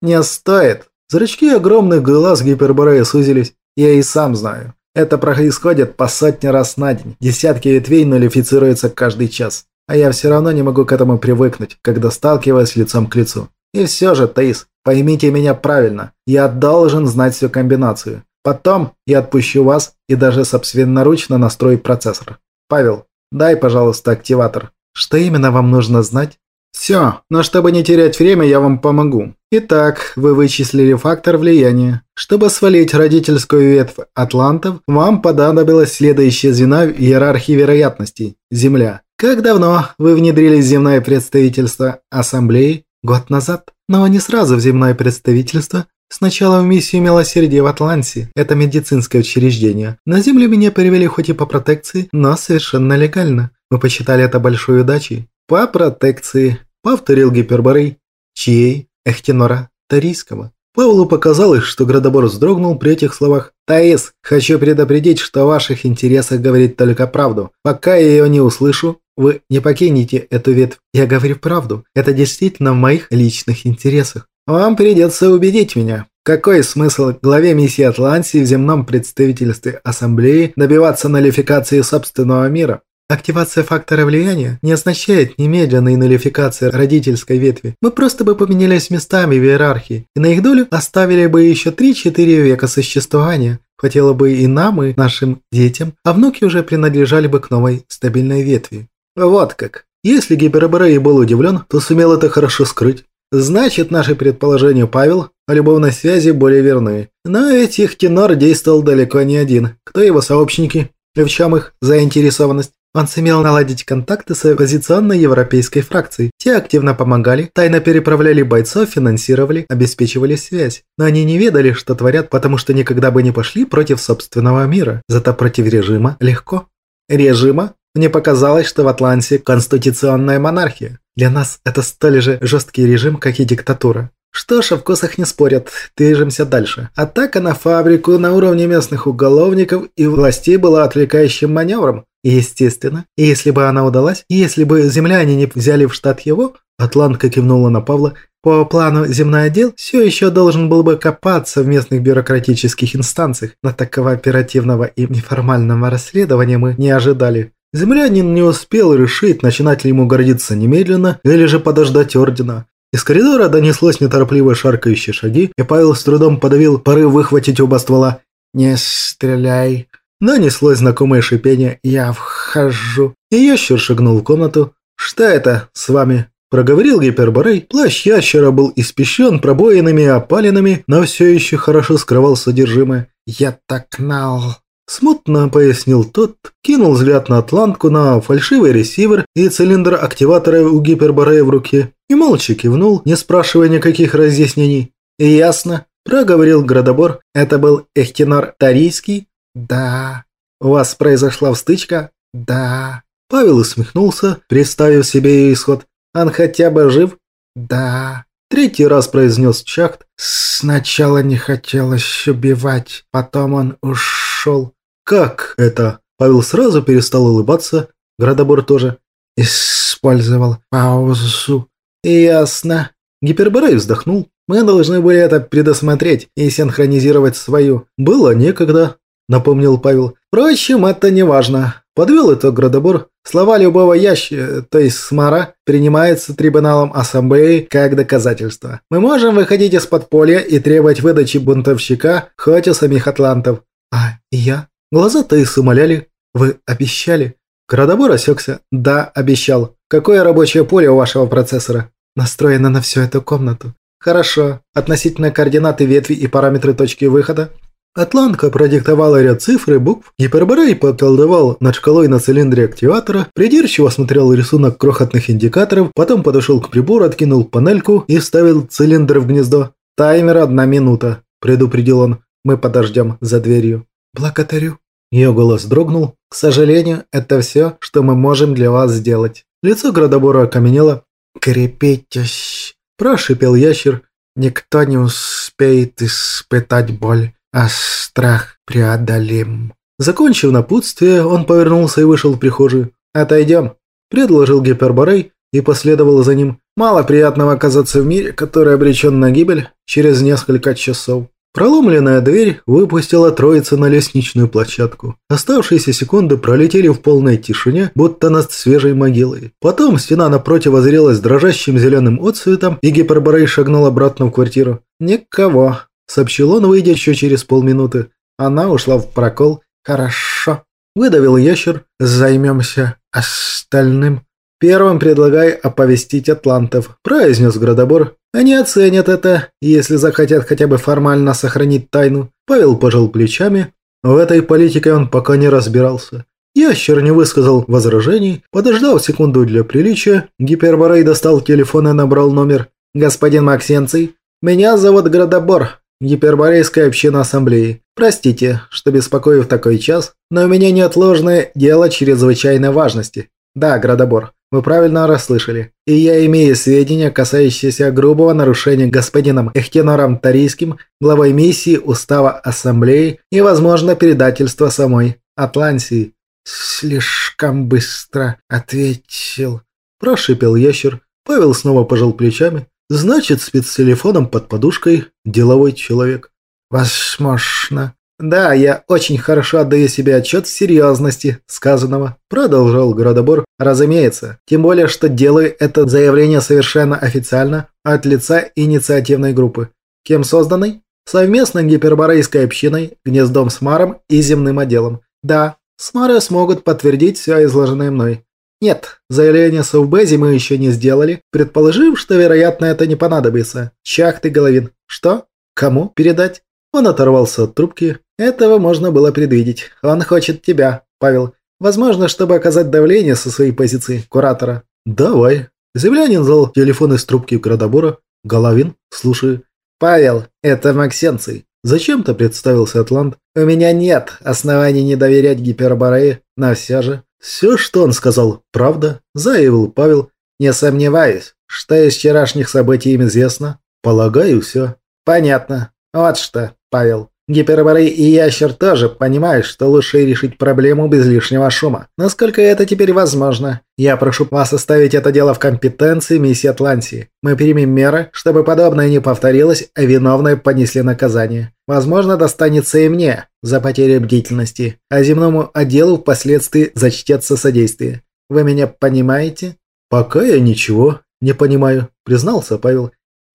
«Не стоит». Зрачки огромных глаз Гиперборея сузились. Я и сам знаю. Это происходит по сотне раз на день. Десятки ветвей нулифицируются каждый час. А я все равно не могу к этому привыкнуть, когда сталкиваюсь лицом к лицу. И все же, Таис, поймите меня правильно. Я должен знать всю комбинацию. Потом я отпущу вас и даже собственноручно настрою процессор. Павел, дай, пожалуйста, активатор. Что именно вам нужно знать? Все, но чтобы не терять время, я вам помогу. Итак, вы вычислили фактор влияния. Чтобы свалить родительскую ветвь атлантов, вам понадобилось следующее звено в иерархии вероятностей – Земля. Как давно вы внедрили земное представительство Ассамблеи? Год назад. Но не сразу в земное представительство. Сначала в миссию милосердия в Атланте. Это медицинское учреждение. На Землю меня перевели хоть и по протекции, но совершенно легально. Мы посчитали это большой удачей. По протекции, повторил Гиперборей. Чьей? Эхтинора Тарийского. Павлу показалось, что Градобор вздрогнул при этих словах. «Таис, хочу предупредить, что в ваших интересах говорить только правду. Пока я ее не услышу, вы не покинете эту ветвь. Я говорю правду. Это действительно в моих личных интересах. Вам придется убедить меня. Какой смысл главе миссии Атлантии в земном представительстве Ассамблеи добиваться нулификации собственного мира? Активация фактора влияния не означает немедленной нулификации родительской ветви. Мы просто бы поменялись местами в иерархии, и на их долю оставили бы еще 3-4 века существования. Хотела бы и нам, и нашим детям, а внуки уже принадлежали бы к новой стабильной ветви. Вот как. Если Гиперборей был удивлен, то сумел это хорошо скрыть. Значит, наши предположения Павел о любовной связи более верны. Но ведь их тенор действовал далеко не один. Кто его сообщники? И в чем их заинтересованность? Он сумел наладить контакты с оппозиционной европейской фракцией. Те активно помогали, тайно переправляли бойцов, финансировали, обеспечивали связь. Но они не ведали, что творят, потому что никогда бы не пошли против собственного мира. Зато против режима легко. Режима? Мне показалось, что в Атланте конституционная монархия. Для нас это столь же жесткий режим, как и диктатура. Что ж, о вкусах не спорят, движемся дальше. Атака на фабрику на уровне местных уголовников и властей была отвлекающим маневром. Естественно, если бы она удалась, если бы земляне не взяли в штат его, Атлантка кивнула на Павла, по плану земной отдел все еще должен был бы копаться в местных бюрократических инстанциях, но такого оперативного и неформального расследования мы не ожидали. Землянин не успел решить, начинать ли ему гордиться немедленно или же подождать ордена. Из коридора донеслось неторопливо шаркающие шаги, и Павел с трудом подавил порыв выхватить оба ствола. «Не стреляй!» Нанеслось знакомое шипение «Я вхожу!» И ящер шагнул в комнату. «Что это с вами?» Проговорил гиперборей. Плащ ящера был испещен пробоинами и опалинами, но все еще хорошо скрывал содержимое. «Я так знал!» Смутно пояснил тот, кинул взгляд на атлантку, на фальшивый ресивер и цилиндр активатора у гиперборея в руке и молча кивнул, не спрашивая никаких разъяснений. «Ясно», – проговорил Градобор. «Это был Эхтинар Тарийский?» «Да». «У вас произошла стычка?» «Да». Павел усмехнулся, представив себе ее исход. «Он хотя бы жив?» «Да». Третий раз произнес Чахт. «Сначала не хотелось убивать, потом он ушел». «Как это?» Павел сразу перестал улыбаться. Градобор тоже. «Использовал паузу». «Ясно». Гиперборей вздохнул. «Мы должны были это предусмотреть и синхронизировать свою. Было некогда», — напомнил Павел. «Впрочем, это не важно. Подвел итог Градобор. Слова любого ящика, то есть смара, принимаются трибуналом ассамблеи как доказательство. Мы можем выходить из подполья и требовать выдачи бунтовщика, хоть у самих атлантов. А я? Глаза Таисы умоляли. Вы обещали? Градобор осекся. Да, обещал. Какое рабочее поле у вашего процессора? Настроено на всю эту комнату. Хорошо. Относительно координаты ветви и параметры точки выхода? Атлантка продиктовала ряд цифр и букв, Гиперборей поколдовал над шкалой на цилиндре активатора, придирчиво смотрел рисунок крохотных индикаторов, потом подошел к прибору, откинул панельку и вставил цилиндр в гнездо. «Таймер одна минута», – предупредил он. «Мы подождем за дверью». «Благодарю». Ее голос дрогнул. «К сожалению, это все, что мы можем для вас сделать». Лицо Градобора окаменело. «Крепитесь», – прошипел ящер. «Никто не успеет испытать боль, а страх преодолим». Закончив напутствие, он повернулся и вышел в прихожую. «Отойдем», – предложил Гиперборей и последовал за ним. «Мало приятного оказаться в мире, который обречен на гибель через несколько часов». Проломленная дверь выпустила троица на лестничную площадку. Оставшиеся секунды пролетели в полной тишине, будто над свежей могилой. Потом стена напротив озрелась дрожащим зеленым отцветом, и Гиперборей шагнул обратно в квартиру. «Никого», – сообщил он, выйдя еще через полминуты. Она ушла в прокол. «Хорошо», – выдавил ящер. «Займемся остальным». «Первым предлагай оповестить атлантов», – произнес Градобор. «Они оценят это, если захотят хотя бы формально сохранить тайну». Павел пожал плечами. В этой политике он пока не разбирался. Ящер не высказал возражений, подождал секунду для приличия. Гиперборей достал телефон и набрал номер. «Господин Максенций, меня зовут Градобор, Гиперборейская община ассамблеи. Простите, что беспокою в такой час, но у меня неотложное дело чрезвычайной важности. Да, Градобор, вы правильно расслышали. И я имею сведения, касающиеся грубого нарушения господином Эхтенором Тарийским, главой миссии Устава Ассамблеи и, возможно, предательства самой Атлантии. «Слишком быстро», — ответил. Прошипел ящер. Павел снова пожал плечами. Значит, с телефоном под подушкой деловой человек. Возможно. Да, я очень хорошо отдаю себе отчет в серьезности сказанного, продолжал Градобор. Разумеется, тем более, что делаю это заявление совершенно официально от лица инициативной группы. Кем созданной? Совместной гиперборейской общиной, гнездом с Маром и земным отделом. Да, Смары смогут подтвердить все изложенное мной. Нет, заявление Совбези мы еще не сделали, предположив, что, вероятно, это не понадобится. Чах ты, Головин. Что? Кому передать? Он оторвался от трубки. Этого можно было предвидеть. Он хочет тебя, Павел. Возможно, чтобы оказать давление со своей позиции куратора. Давай. Землянин взял телефон из трубки Градобора. Головин, слушаю. Павел, это Максенций. Зачем-то представился Атлант. У меня нет оснований не доверять Гиперборее, но все же. Все, что он сказал, правда, заявил Павел. Не сомневаюсь, что из вчерашних событий им известно. Полагаю, все. Понятно. Вот что, Павел. Гиперборей и Ящер тоже понимают, что лучше решить проблему без лишнего шума. Насколько это теперь возможно? Я прошу вас оставить это дело в компетенции миссии Атлантии. Мы примем меры, чтобы подобное не повторилось, а виновные понесли наказание. Возможно, достанется и мне за потерю бдительности, а земному отделу впоследствии зачтется содействие. Вы меня понимаете? Пока я ничего не понимаю, признался Павел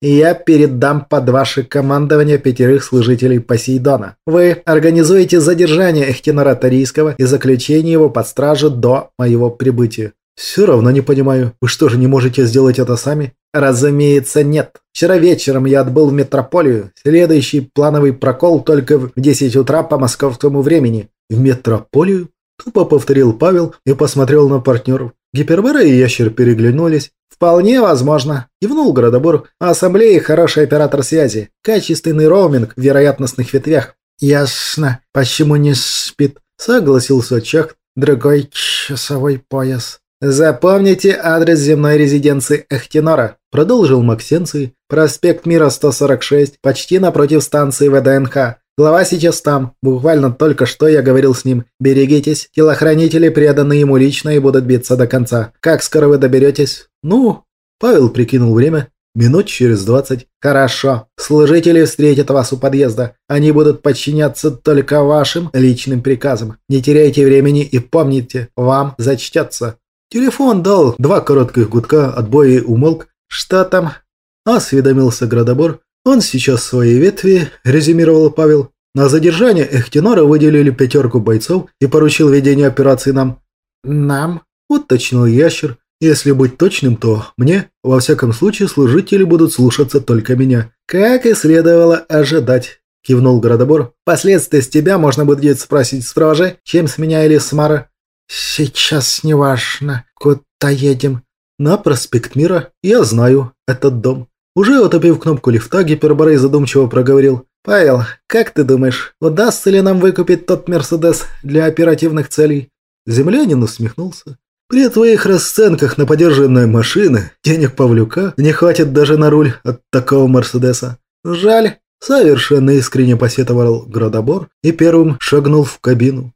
и я передам под ваше командование пятерых служителей Посейдона. Вы организуете задержание Эхтинора Тарийского и заключение его под стражу до моего прибытия. Все равно не понимаю. Вы что же не можете сделать это сами? Разумеется, нет. Вчера вечером я отбыл в метрополию. Следующий плановый прокол только в 10 утра по московскому времени. В метрополию? Тупо повторил Павел и посмотрел на партнеров. Гипербора и Ящер переглянулись. «Вполне возможно», – кивнул Градобор. «Ассамблея – хороший оператор связи. Качественный роуминг в вероятностных ветвях». «Ясно. Почему не спит?» – согласился Чак. «Другой часовой пояс». «Запомните адрес земной резиденции Эхтинора», – продолжил Максенций. «Проспект Мира 146, почти напротив станции ВДНХ. Глава сейчас там. Буквально только что я говорил с ним. Берегитесь. Телохранители преданы ему лично и будут биться до конца. Как скоро вы доберетесь? Ну, Павел прикинул время. Минут через двадцать. Хорошо. Служители встретят вас у подъезда. Они будут подчиняться только вашим личным приказам. Не теряйте времени и помните, вам зачтется. Телефон дал два коротких гудка, отбоя умолк. Что там? Осведомился Градобор. «Он сейчас в своей ветви», – резюмировал Павел. «На задержание Эхтинора выделили пятерку бойцов и поручил ведение операции нам». «Нам?» – уточнил ящер. «Если быть точным, то мне, во всяком случае, служители будут слушаться только меня». «Как и следовало ожидать», – кивнул Городобор. «Последствия с тебя можно будет спросить строже, чем с меня или с Мара». «Сейчас не важно, куда едем». «На проспект Мира. Я знаю этот дом». Уже утопив кнопку лифта, Гиперборей задумчиво проговорил. «Павел, как ты думаешь, удастся ли нам выкупить тот Мерседес для оперативных целей?» Землянин усмехнулся. «При твоих расценках на подержанные машины денег Павлюка не хватит даже на руль от такого Мерседеса. Жаль». Совершенно искренне посетовал Градобор и первым шагнул в кабину.